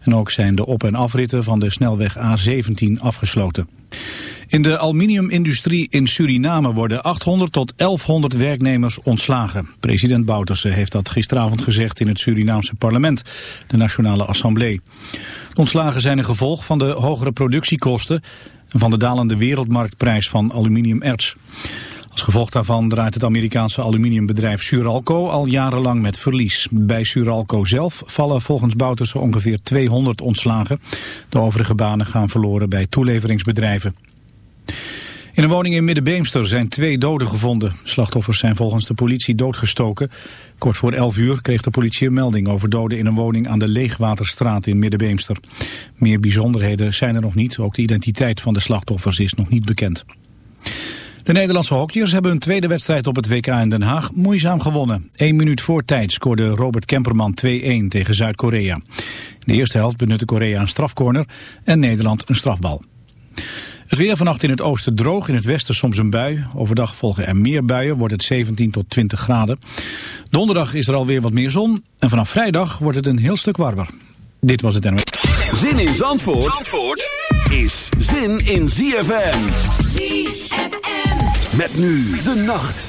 En ook zijn de op- en afritten van de snelweg A17 afgesloten. In de aluminiumindustrie in Suriname worden 800 tot 1100 werknemers ontslagen. President Bouterse heeft dat gisteravond gezegd in het Surinaamse parlement, de Nationale Assemblée. De ontslagen zijn een gevolg van de hogere productiekosten en van de dalende wereldmarktprijs van aluminiumerts. Als gevolg daarvan draait het Amerikaanse aluminiumbedrijf Suralco al jarenlang met verlies. Bij Suralco zelf vallen volgens Bouterse ongeveer 200 ontslagen. De overige banen gaan verloren bij toeleveringsbedrijven. In een woning in Middenbeemster zijn twee doden gevonden. Slachtoffers zijn volgens de politie doodgestoken. Kort voor 11 uur kreeg de politie een melding over doden in een woning aan de Leegwaterstraat in Middenbeemster. Meer bijzonderheden zijn er nog niet. Ook de identiteit van de slachtoffers is nog niet bekend. De Nederlandse hockeyers hebben hun tweede wedstrijd op het WK in Den Haag moeizaam gewonnen. Eén minuut voor tijd scoorde Robert Kemperman 2-1 tegen Zuid-Korea. In de eerste helft benutte Korea een strafcorner en Nederland een strafbal. Het weer vannacht in het oosten droog, in het westen soms een bui. Overdag volgen er meer buien, wordt het 17 tot 20 graden. Donderdag is er alweer wat meer zon en vanaf vrijdag wordt het een heel stuk warmer. Dit was het NW. Zin in Zandvoort, Zandvoort is zin in ZFM. Met nu de nacht.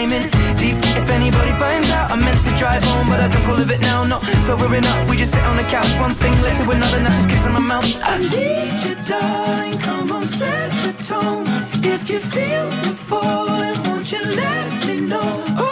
I'm deep. If anybody finds out, I meant to drive home, but I drunk all of it now. Not sobering up, we just sit on the couch. One thing led to another, now just kissing my mouth. I need you, darling. Come on, set the tone. If you feel me falling, won't you let me know?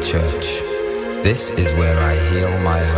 church. This is where I heal my heart.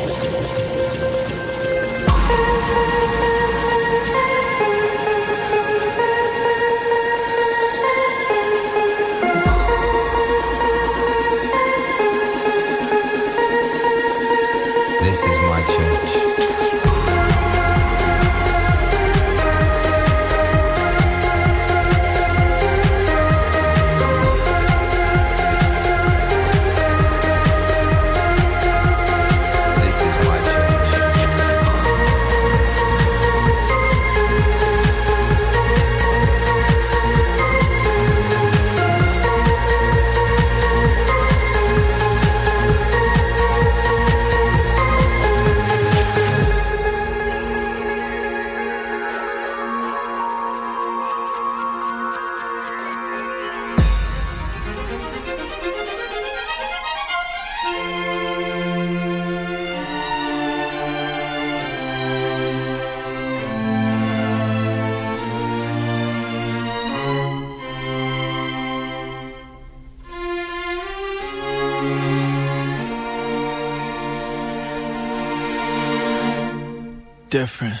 different.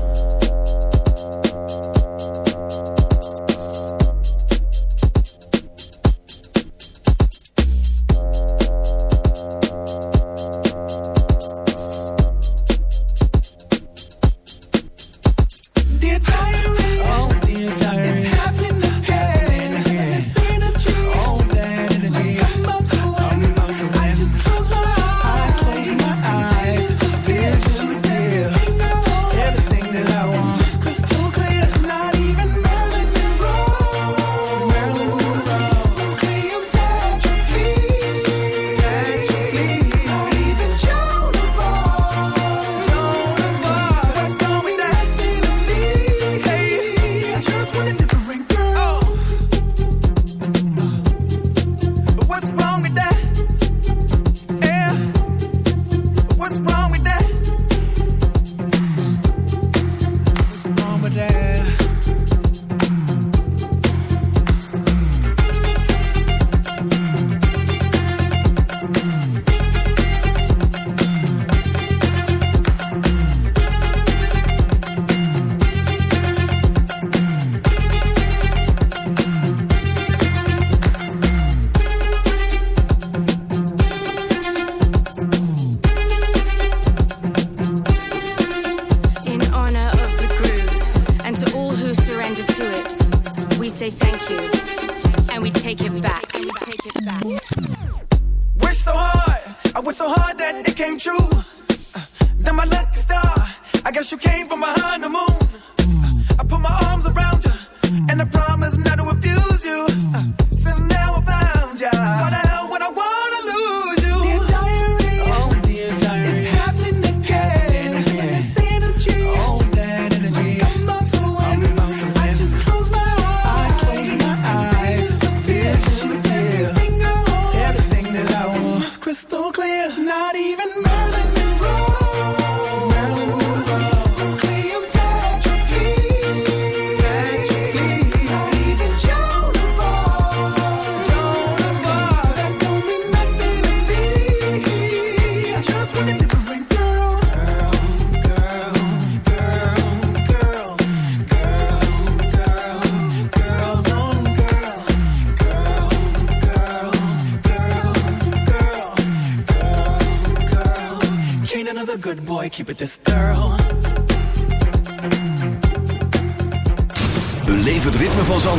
Wish so hard, I wish so hard that it came true. Uh, then my lucky star, I guess you came from behind the moon. Uh, I put my arms around you, and I promise.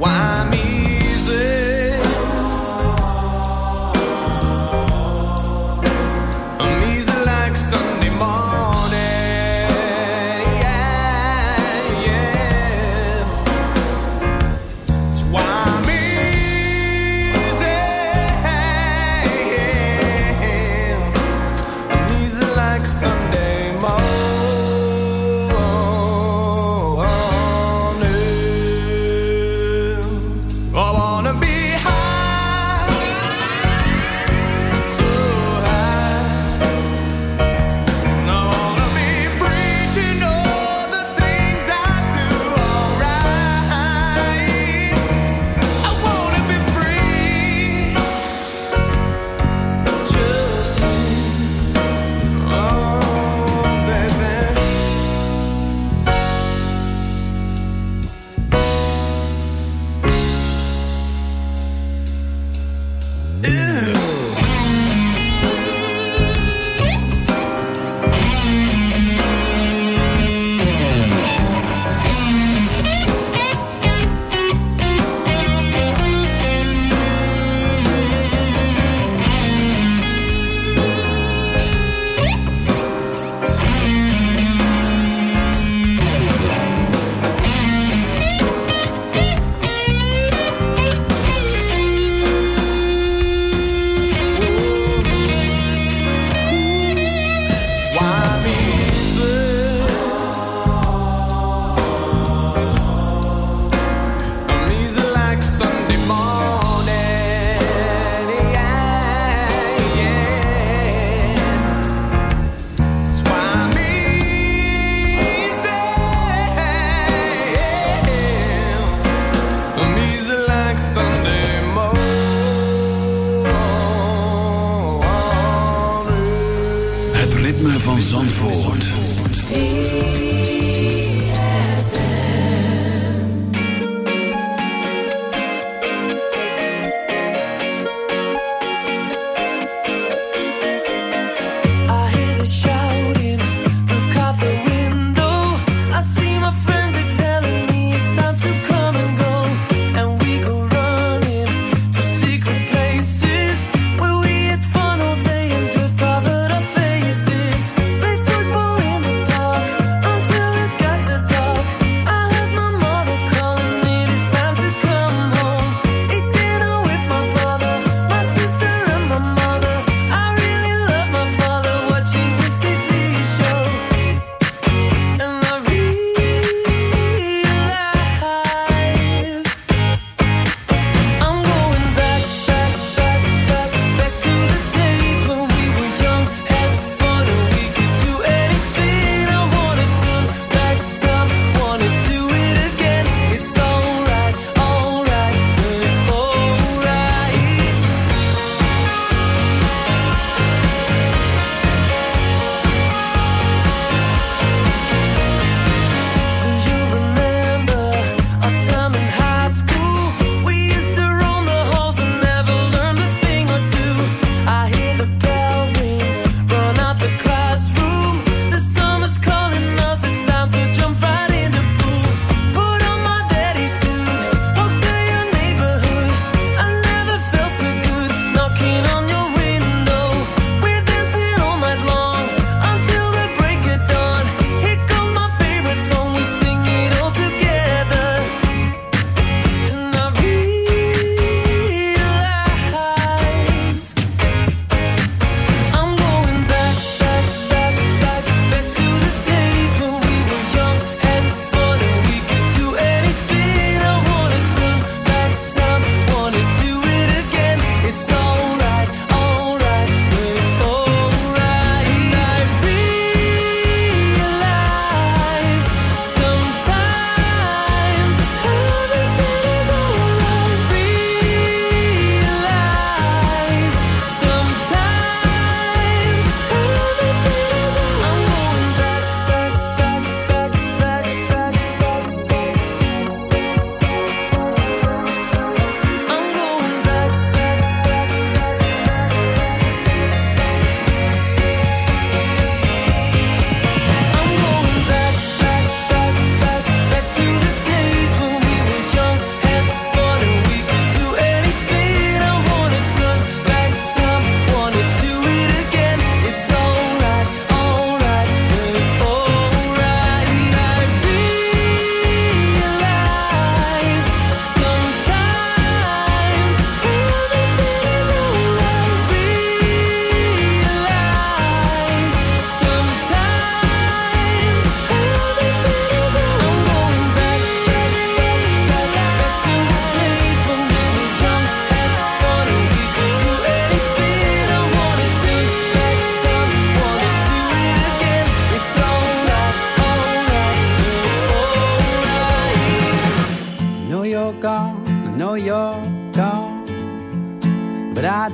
Why me?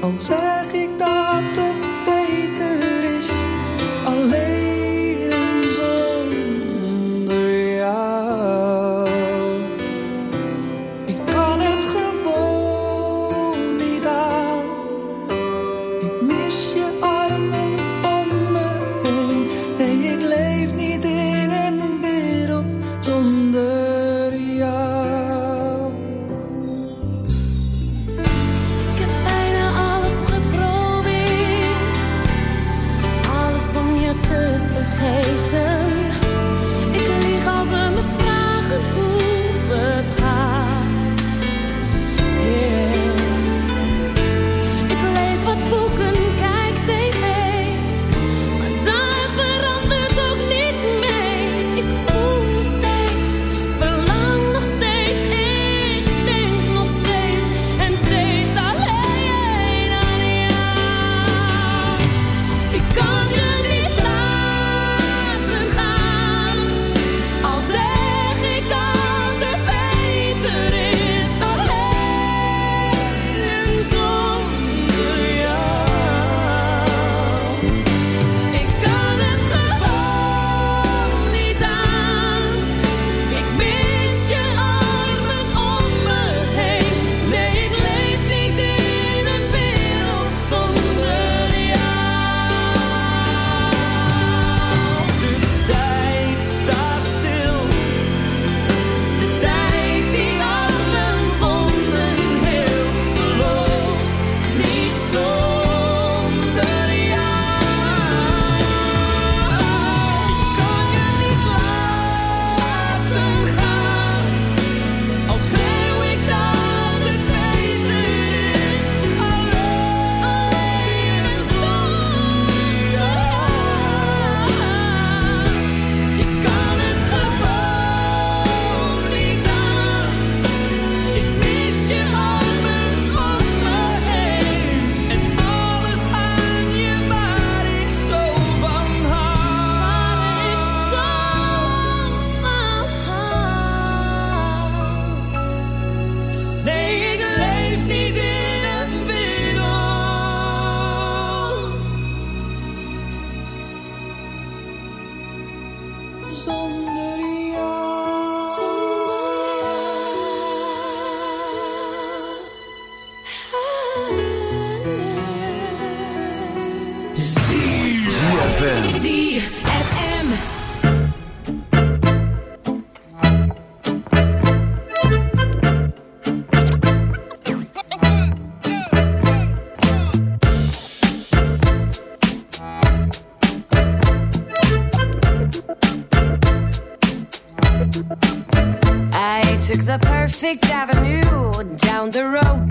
Al zeg ik dat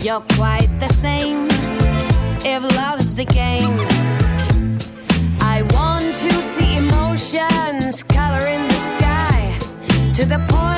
You're quite the same if love's the game. I want to see emotions coloring the sky to the point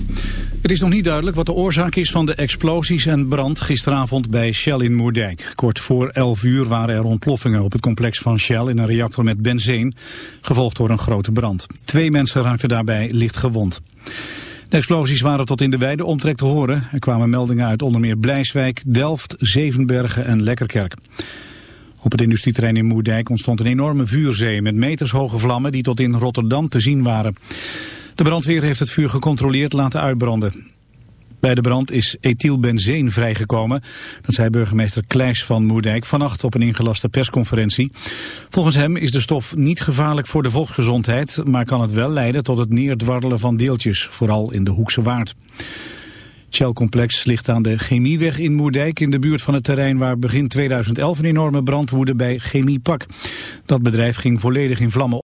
Het is nog niet duidelijk wat de oorzaak is van de explosies en brand gisteravond bij Shell in Moerdijk. Kort voor 11 uur waren er ontploffingen op het complex van Shell in een reactor met benzine, gevolgd door een grote brand. Twee mensen raakten daarbij licht gewond. De explosies waren tot in de wijde omtrek te horen. Er kwamen meldingen uit onder meer Blijswijk, Delft, Zevenbergen en Lekkerkerk. Op het industrieterrein in Moerdijk ontstond een enorme vuurzee met metershoge vlammen die tot in Rotterdam te zien waren. De brandweer heeft het vuur gecontroleerd laten uitbranden. Bij de brand is ethylbenzeen vrijgekomen. Dat zei burgemeester Kleijs van Moerdijk vannacht op een ingelaste persconferentie. Volgens hem is de stof niet gevaarlijk voor de volksgezondheid... maar kan het wel leiden tot het neerdwarrelen van deeltjes, vooral in de Hoekse Waard. Shell-complex ligt aan de Chemieweg in Moerdijk... in de buurt van het terrein waar begin 2011 een enorme brand woedde bij Chemiepak. Dat bedrijf ging volledig in vlammen